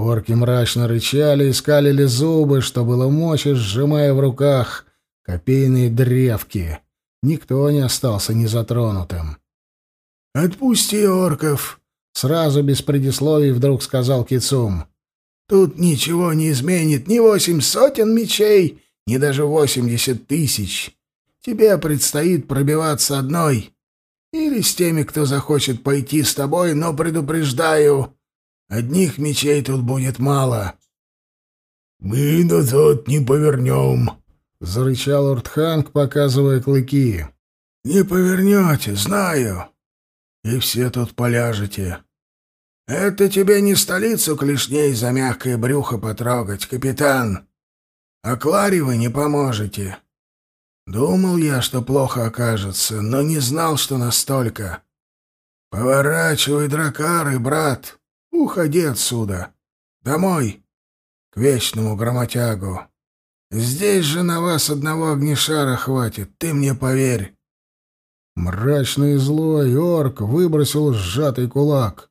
Орки мрачно рычали и скалили зубы, что было мочи, сжимая в руках копейные древки. Никто не остался незатронутым. «Отпусти орков!» — сразу без предисловий вдруг сказал Кицум. «Тут ничего не изменит ни восемь сотен мечей, ни даже восемьдесят тысяч. Тебе предстоит пробиваться одной. Или с теми, кто захочет пойти с тобой, но предупреждаю, одних мечей тут будет мало. — Мы назад не повернем, — зарычал Уртханг, показывая клыки. — Не повернете, знаю. И все тут поляжете. Это тебе не столицу клешней за мягкое брюхо потрогать, капитан. А Кларе вы не поможете. — Думал я, что плохо окажется, но не знал, что настолько. Поворачивай, дракары, брат, уходи отсюда. Домой, к вечному громотягу. Здесь же на вас одного огнешара хватит, ты мне поверь. Мрачный и злой орк выбросил сжатый кулак.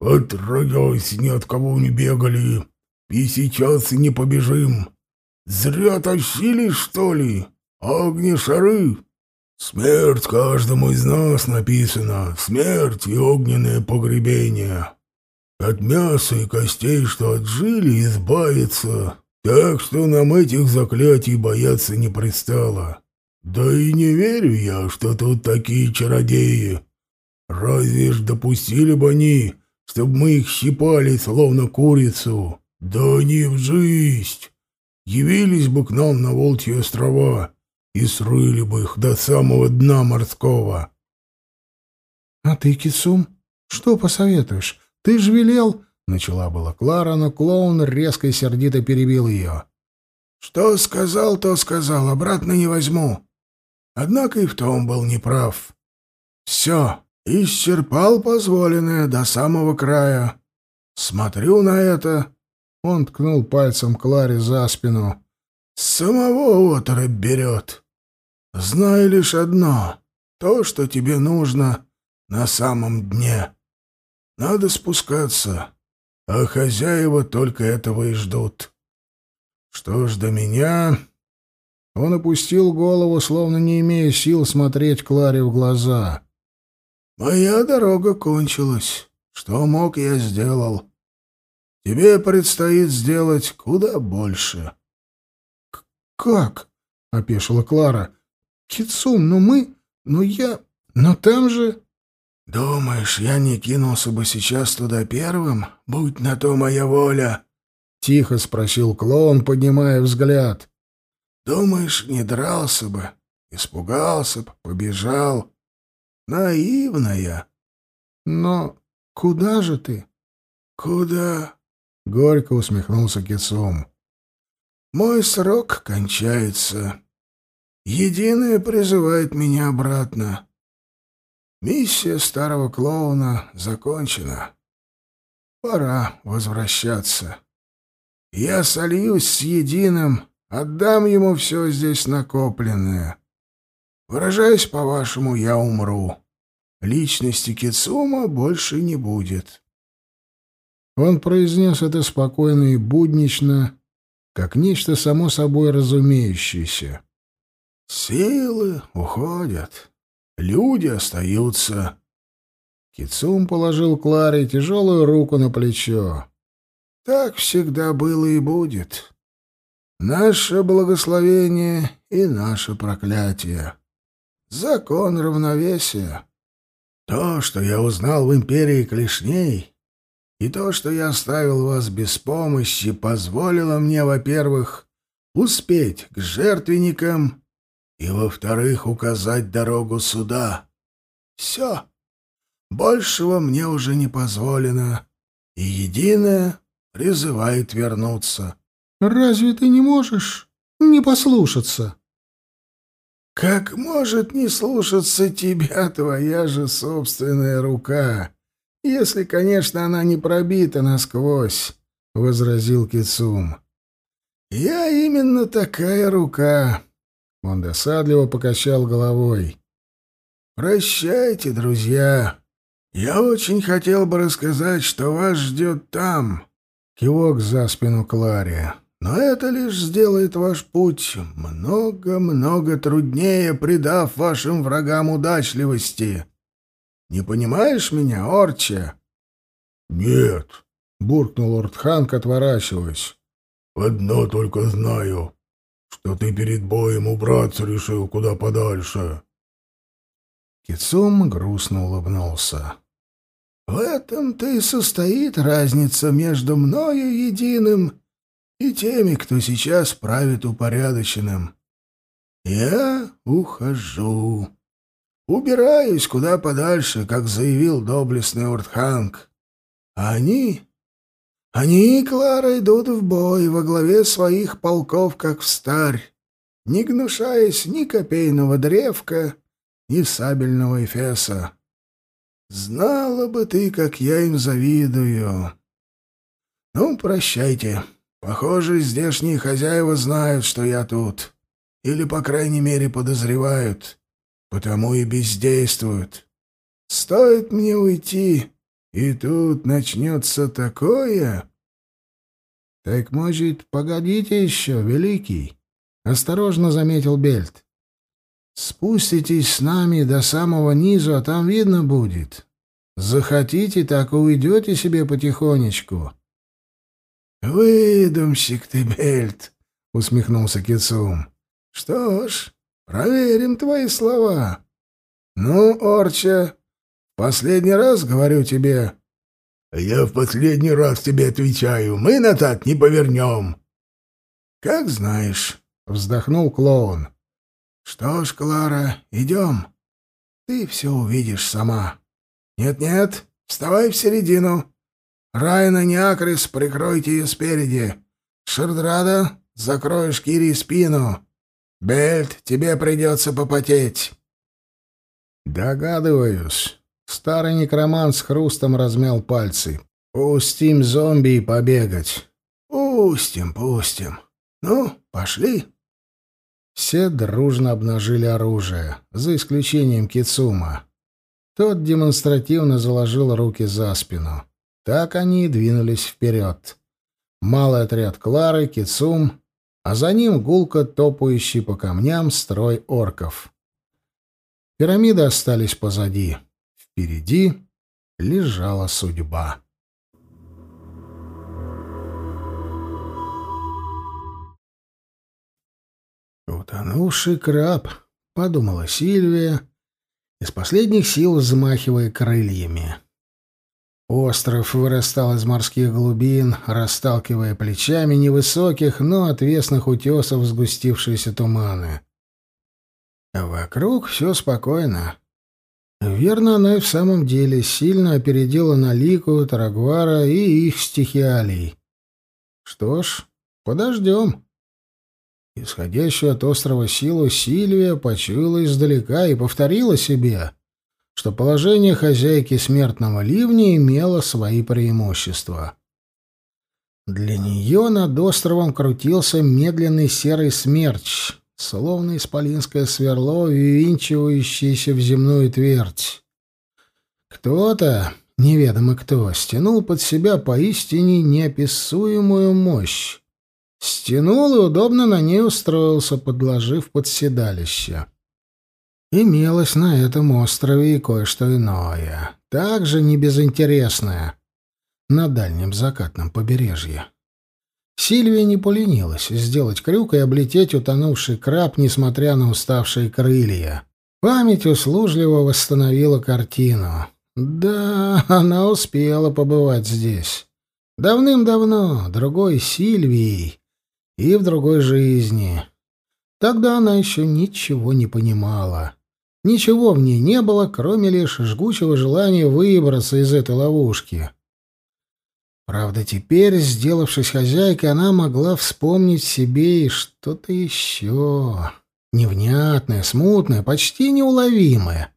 «Отродясь, ни от кого не бегали, и сейчас не побежим. Зря тащили, что ли?» Огни-шары! Смерть каждому из нас написана, смерть и огненное погребение. От мяса и костей, что отжили, избавиться. Так что нам этих заклятий бояться не пристало. Да и не верю я, что тут такие чародеи. Разве ж допустили бы они, чтобы мы их щипали, словно курицу? Да не в жизнь! Явились бы к нам на Волчьи острова и срыли бы их до самого дна морского. — А ты, Кицум, что посоветуешь? Ты ж велел... — начала была Клара, но клоун резко и сердито перебил ее. — Что сказал, то сказал, обратно не возьму. Однако и в том был неправ. Все, исчерпал позволенное до самого края. Смотрю на это... Он ткнул пальцем Кларе за спину. Самого оторопь берет. Знай лишь одно — то, что тебе нужно на самом дне. Надо спускаться, а хозяева только этого и ждут. Что ж до меня... Он опустил голову, словно не имея сил смотреть Кларе в глаза. «Моя дорога кончилась. Что мог, я сделал. Тебе предстоит сделать куда больше». «Как?» — опешила Клара. Кицум, но мы... Но я... Но там же...» «Думаешь, я не кинулся бы сейчас туда первым? Будь на то моя воля!» — тихо спросил клоун, поднимая взгляд. «Думаешь, не дрался бы? Испугался бы, побежал? наивная. Но куда же ты? Куда? Горько усмехнулся Кицум. Мой срок кончается. Единое призывает меня обратно. Миссия старого клоуна закончена. Пора возвращаться. Я сольюсь с единым, отдам ему все здесь накопленное. Выражаясь по-вашему, я умру. Личности Кицума больше не будет. Он произнес это спокойно и буднично, как нечто само собой разумеющееся. Силы уходят, люди остаются. Кицум положил Кларе тяжелую руку на плечо. Так всегда было и будет. Наше благословение и наше проклятие. Закон равновесия. То, что я узнал в империи клешней, и то, что я оставил вас без помощи, позволило мне, во-первых, успеть к жертвенникам и, во-вторых, указать дорогу сюда. Все. Большего мне уже не позволено, и единое призывает вернуться. «Разве ты не можешь не послушаться?» «Как может не слушаться тебя твоя же собственная рука, если, конечно, она не пробита насквозь?» — возразил Кицум. «Я именно такая рука». Он досадливо покачал головой. «Прощайте, друзья. Я очень хотел бы рассказать, что вас ждет там». Кивок за спину Кларе. Но это лишь сделает ваш путь много-много труднее, придав вашим врагам удачливости. Не понимаешь меня, Орча? — Нет, — буркнул Ортханг, отворачиваясь. — Одно только знаю, что ты перед боем убраться решил куда подальше. Кицум грустно улыбнулся. — В этом-то и состоит разница между мною единым и теми, кто сейчас правит упорядоченным. Я ухожу. Убираюсь куда подальше, как заявил доблестный Уртханг. А они... Они, Клара, идут в бой во главе своих полков, как в старь, не гнушаясь ни копейного древка, ни сабельного эфеса. Знала бы ты, как я им завидую. Ну, прощайте. Похоже, здешние хозяева знают, что я тут. Или, по крайней мере, подозревают. Потому и бездействуют. Стоит мне уйти, и тут начнется такое... — Так, может, погодите еще, Великий? — осторожно заметил Бельт. — Спуститесь с нами до самого низу, а там видно будет. Захотите, так и уйдете себе потихонечку. — «Выдумщик ты, Бельт!» — усмехнулся Кицум. «Что ж, проверим твои слова. Ну, Орча, последний раз говорю тебе...» «Я в последний раз тебе отвечаю. Мы на так не повернем». «Как знаешь», — вздохнул клоун. «Что ж, Клара, идем. Ты все увидишь сама. Нет-нет, вставай в середину». Райна Неакрис, прикройте ее спереди. Шердрада, закроешь Кири спину. Бельт, тебе придется попотеть. Догадываюсь. Старый некромант с хрустом размял пальцы. Пустим зомби и побегать. Пустим, пустим. Ну, пошли. Все дружно обнажили оружие, за исключением Кицума. Тот демонстративно заложил руки за спину. Так они и двинулись вперед. Малый отряд Клары, Кицум, а за ним гулко топающий по камням строй орков. Пирамиды остались позади. Впереди лежала судьба. «Утонувший краб», — подумала Сильвия, из последних сил взмахивая крыльями. Остров вырастал из морских глубин, расталкивая плечами невысоких, но отвесных утесов сгустившиеся туманы. вокруг все спокойно. Верно, она и в самом деле сильно опередила Налику, Тарагвара и их стихиалий. Что ж, подождем. Исходящую от острова силу Сильвия почуяла издалека и повторила себе, что положение хозяйки смертного ливня имело свои преимущества. Для нее над островом крутился медленный серый смерч, словно исполинское сверло, ввинчивающееся в земную твердь. Кто-то, неведомо кто, стянул под себя поистине неописуемую мощь. Стянул и удобно на ней устроился, подложив под седалище. Имелось на этом острове и кое-что иное, также небезынтересное, на дальнем закатном побережье. Сильвия не поленилась сделать крюк и облететь утонувший краб, несмотря на уставшие крылья. Память услужливо восстановила картину. Да, она успела побывать здесь. Давным-давно, другой Сильвией и в другой жизни. Тогда она еще ничего не понимала. Ничего в ней не было, кроме лишь жгучего желания выбраться из этой ловушки. Правда, теперь, сделавшись хозяйкой, она могла вспомнить себе и что-то еще. Невнятное, смутное, почти неуловимое.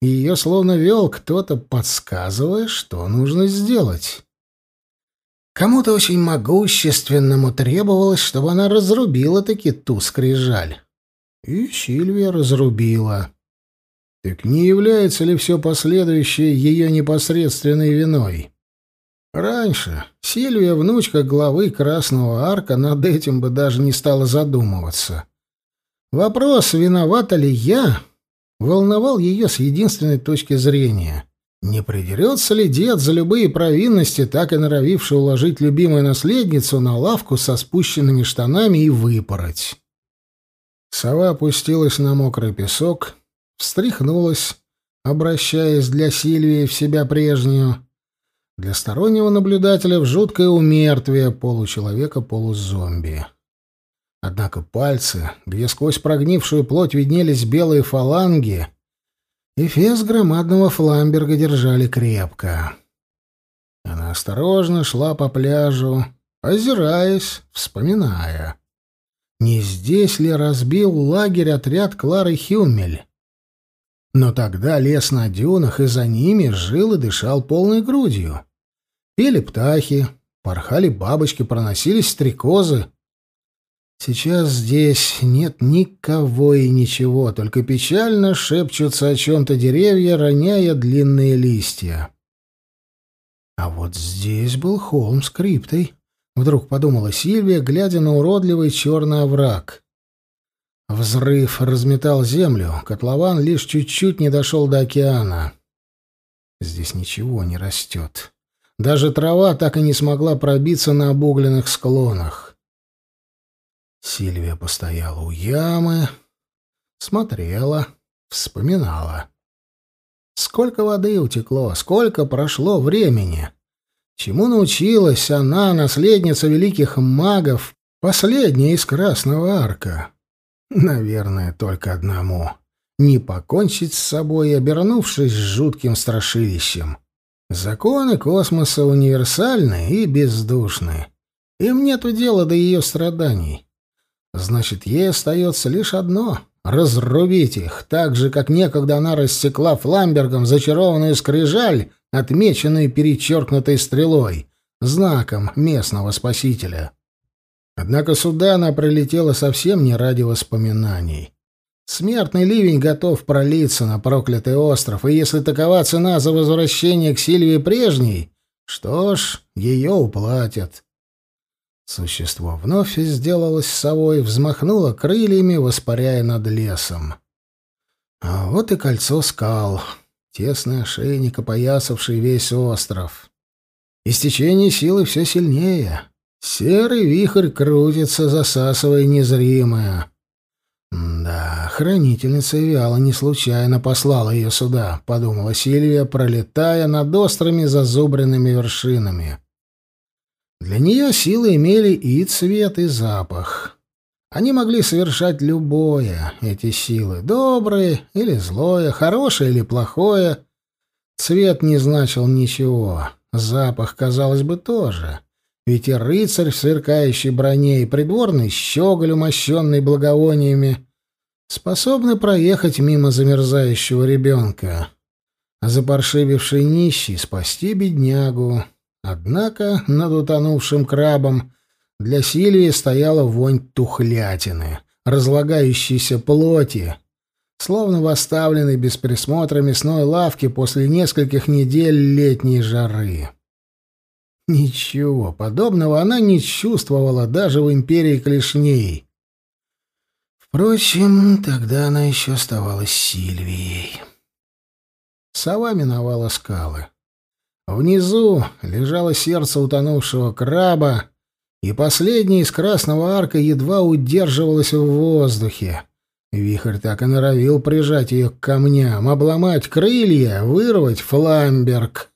Ее словно вел кто-то, подсказывая, что нужно сделать. Кому-то очень могущественному требовалось, чтобы она разрубила таки ту скрижаль. И Сильвия разрубила. Так не является ли все последующее ее непосредственной виной? Раньше Сильвия, внучка главы Красного Арка, над этим бы даже не стала задумываться. Вопрос, виновата ли я, волновал ее с единственной точки зрения. Не придерется ли дед за любые провинности, так и норовивший уложить любимую наследницу на лавку со спущенными штанами и выпороть? Сова опустилась на мокрый песок, встряхнулась, обращаясь для Сильвии в себя прежнюю, для стороннего наблюдателя в жуткое умертвие получеловека-полузомби. Однако пальцы, где сквозь прогнившую плоть виднелись белые фаланги, эфес громадного фламберга держали крепко. Она осторожно шла по пляжу, озираясь, вспоминая. Не здесь ли разбил лагерь отряд Клары Хюмель? Но тогда лес на дюнах, и за ними жил и дышал полной грудью. Пели птахи, порхали бабочки, проносились стрекозы. Сейчас здесь нет никого и ничего, только печально шепчутся о чем-то деревья, роняя длинные листья. А вот здесь был холм с криптой, вдруг подумала Сильвия, глядя на уродливый черный овраг. Взрыв разметал землю, котлован лишь чуть-чуть не дошел до океана. Здесь ничего не растет. Даже трава так и не смогла пробиться на обугленных склонах. Сильвия постояла у ямы, смотрела, вспоминала. Сколько воды утекло, сколько прошло времени. Чему научилась она, наследница великих магов, последняя из Красного Арка? Наверное, только одному — не покончить с собой, обернувшись жутким страшилищем. Законы космоса универсальны и бездушны. Им нету дела до ее страданий. Значит, ей остается лишь одно — разрубить их, так же, как некогда она рассекла фламбергом зачарованную скрижаль, отмеченную перечеркнутой стрелой, знаком местного спасителя. Однако сюда она прилетела совсем не ради воспоминаний. Смертный ливень готов пролиться на проклятый остров, и если такова цена за возвращение к Сильвии прежней, что ж, ее уплатят. Существо вновь сделалось совой, взмахнуло крыльями, воспаряя над лесом. А вот и кольцо скал, тесный ошейник, опоясавший весь остров. Истечение силы все сильнее. Серый вихрь крутится, засасывая незримое. «Да, хранительница Виала не случайно послала ее сюда», — подумала Сильвия, пролетая над острыми зазубренными вершинами. Для нее силы имели и цвет, и запах. Они могли совершать любое, эти силы, добрые или злое, хорошее или плохое. Цвет не значил ничего, запах, казалось бы, тоже. Ведь и рыцарь в сверкающей броне, и придворный щеголь, умощенный благовониями, способны проехать мимо замерзающего ребенка, а запаршививший нищий спасти беднягу. Однако над утонувшим крабом для Сильвии стояла вонь тухлятины, разлагающейся плоти, словно в оставленной без присмотра мясной лавке после нескольких недель летней жары. Ничего подобного она не чувствовала даже в империи клешней. Впрочем, тогда она еще оставалась Сильвией. Сова миновала скалы. Внизу лежало сердце утонувшего краба, и последняя из красного арка едва удерживалась в воздухе. Вихрь так и норовил прижать ее к камням, обломать крылья, вырвать фламберг.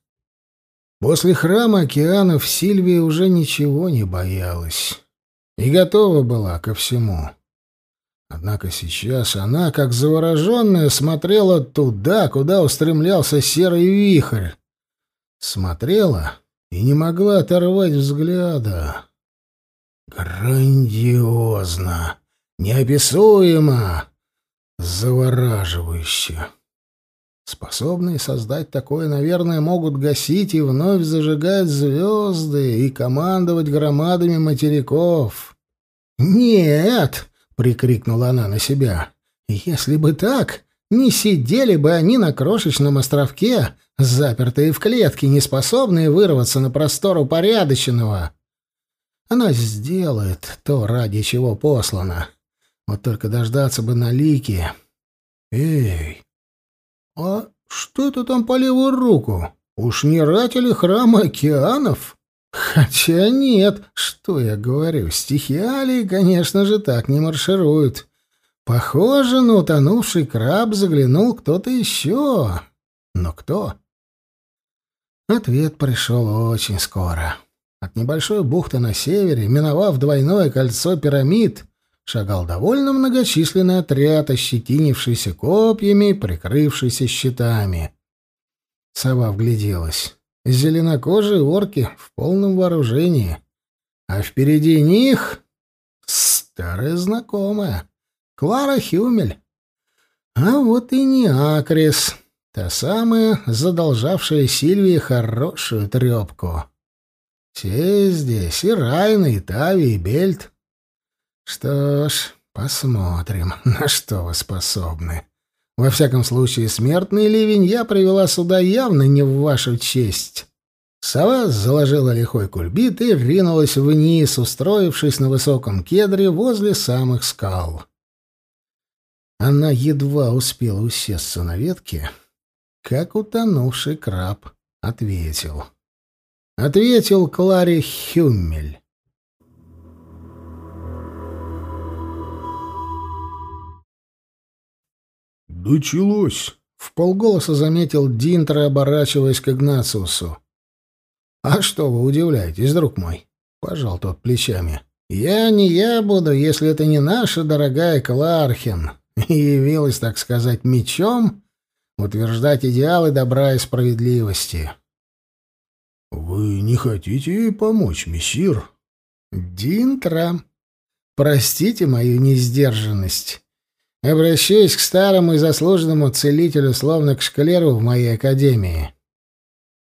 После храма океанов Сильвия уже ничего не боялась и готова была ко всему. Однако сейчас она, как завороженная, смотрела туда, куда устремлялся серый вихрь. Смотрела и не могла оторвать взгляда. Грандиозно, неописуемо, завораживающе. Способные создать такое, наверное, могут гасить и вновь зажигать звезды и командовать громадами материков. «Нет!» — прикрикнула она на себя. «Если бы так, не сидели бы они на крошечном островке, запертые в клетке, неспособные вырваться на простор упорядоченного. Она сделает то, ради чего послана. Вот только дождаться бы на лике. Эй, а что это там по левую руку? Уж не рать или храм океанов? Хотя нет, что я говорю, стихиалии, конечно же, так не маршируют. Похоже, на утонувший краб заглянул кто-то еще. Но кто? Ответ пришел очень скоро. От небольшой бухты на севере, миновав двойное кольцо пирамид, шагал довольно многочисленный отряд, ощетинившийся копьями, прикрывшийся щитами. Сова вгляделась. Зеленокожие орки в полном вооружении. А впереди них старая знакомая, Клара Хюмель. А вот и не Акрис, та самая, задолжавшая Сильвии хорошую трепку. Все здесь, и Райна, и Тави, и Бельт. Что ж, посмотрим, на что вы способны. Во всяком случае, смертный ливень я привела сюда явно не в вашу честь. Сова заложила лихой кульбит и ринулась вниз, устроившись на высоком кедре возле самых скал. Она едва успела усесться на ветке, как утонувший краб ответил — ответил Кларе Хюммель. «Началось!» — в полголоса заметил Динтер, оборачиваясь к Игнациусу. «А что вы удивляетесь, друг мой?» — пожал тот плечами. «Я не я буду, если это не наша дорогая Клархин, и явилась, так сказать, мечом утверждать идеалы добра и справедливости». «Вы не хотите ей помочь, мессир?» «Динтра, простите мою несдержанность. Обращаюсь к старому и заслуженному целителю, словно к шкалеру в моей академии.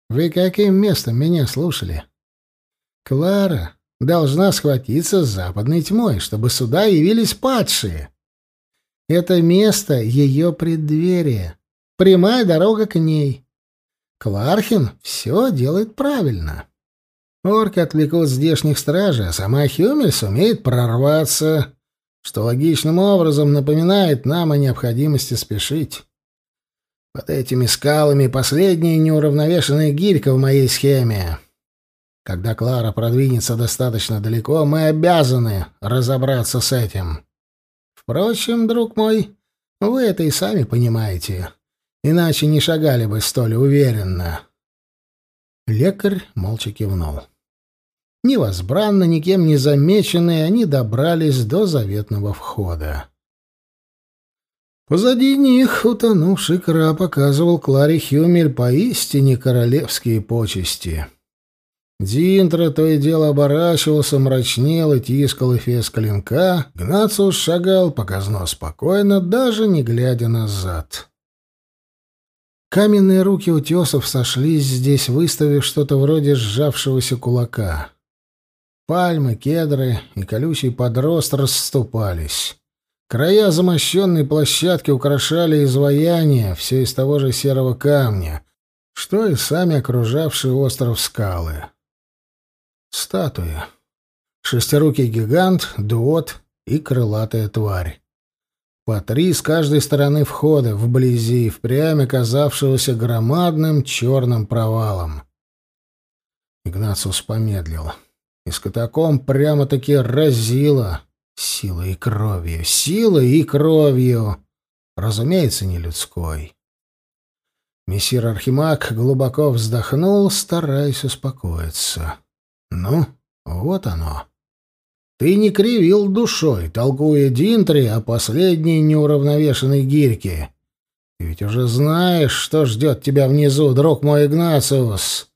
Вы каким местом меня слушали? Клара должна схватиться с западной тьмой, чтобы сюда явились падшие. Это место — ее преддверие, прямая дорога к ней». Клархин все делает правильно. Орки отвлекут здешних стражей, а сама Хюмель сумеет прорваться, что логичным образом напоминает нам о необходимости спешить. Под этими скалами последняя неуравновешенная гирька в моей схеме. Когда Клара продвинется достаточно далеко, мы обязаны разобраться с этим. Впрочем, друг мой, вы это и сами понимаете иначе не шагали бы столь уверенно. Лекарь молча кивнул. Невозбранно, никем не замеченные, они добрались до заветного входа. Позади них утонувший краб показывал Кларе Хюмель поистине королевские почести. Динтро то и дело оборачивался, мрачнел и тискал эфес клинка. Гнациус шагал показно спокойно, даже не глядя назад. Каменные руки утесов сошлись здесь, выставив что-то вроде сжавшегося кулака. Пальмы, кедры и колючий подрост расступались. Края замощенной площадки украшали изваяния, все из того же серого камня, что и сами окружавшие остров скалы. Статуя. Шестирукий гигант, дуот и крылатая тварь. По три с каждой стороны входа, вблизи, впрямь оказавшегося громадным черным провалом. Игнациус помедлил. Из катакомб прямо-таки разило силой и кровью, силой и кровью. Разумеется, не людской. Мессир Архимаг глубоко вздохнул, стараясь успокоиться. Ну, вот оно. Ты не кривил душой, толкуя Динтри о последней неуравновешенной гирьке. Ты ведь уже знаешь, что ждет тебя внизу, друг мой Игнациус.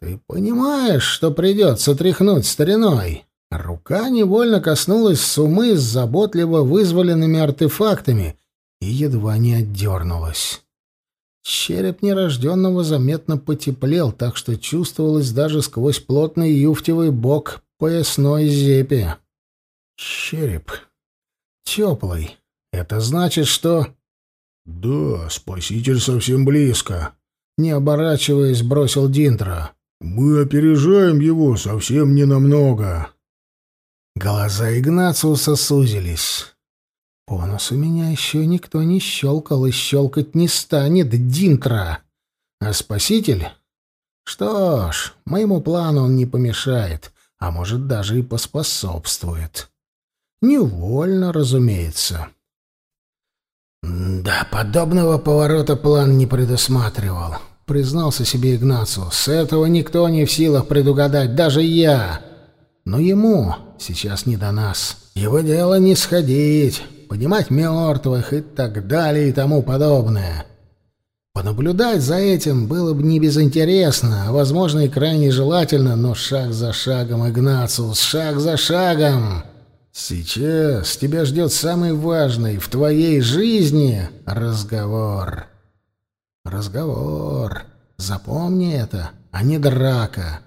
Ты понимаешь, что придется тряхнуть стариной. Рука невольно коснулась сумы с заботливо вызволенными артефактами и едва не отдернулась. Череп нерожденного заметно потеплел, так что чувствовалось даже сквозь плотный юфтевый бок поясной зепи. Череп. Теплый. Это значит, что... «Да, спаситель совсем близко», — не оборачиваясь, бросил Динтра. «Мы опережаем его совсем ненамного». Глаза Игнациуса сузились. По носу меня еще никто не щелкал и щелкать не станет, Динтра. А спаситель? Что ж, моему плану он не помешает, а может даже и поспособствует. Невольно, разумеется. «Да, подобного поворота план не предусматривал», — признался себе Игнациус. «Этого никто не в силах предугадать, даже я. Но ему сейчас не до нас. Его дело не сходить» поднимать мертвых и так далее и тому подобное. Понаблюдать за этим было бы не безинтересно, а, возможно, и крайне желательно, но шаг за шагом, Игнациус, шаг за шагом. Сейчас тебя ждет самый важный в твоей жизни разговор. Разговор. Запомни это, а не драка.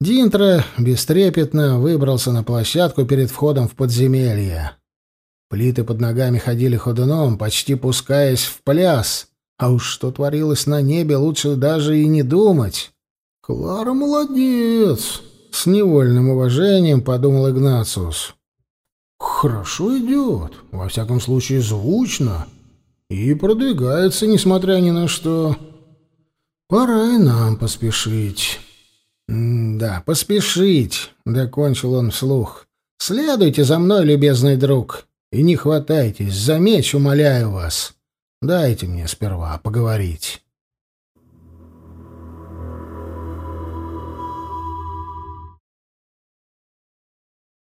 Динтро бестрепетно выбрался на площадку перед входом в подземелье. Плиты под ногами ходили ходуном, почти пускаясь в пляс. А уж что творилось на небе, лучше даже и не думать. «Клара молодец!» — с невольным уважением подумал Игнациус. «Хорошо идет, во всяком случае звучно, и продвигается, несмотря ни на что. Пора и нам поспешить». «Да, поспешить», — докончил он вслух. «Следуйте за мной, любезный друг». И не хватайтесь, за меч, умоляю вас. Дайте мне сперва поговорить.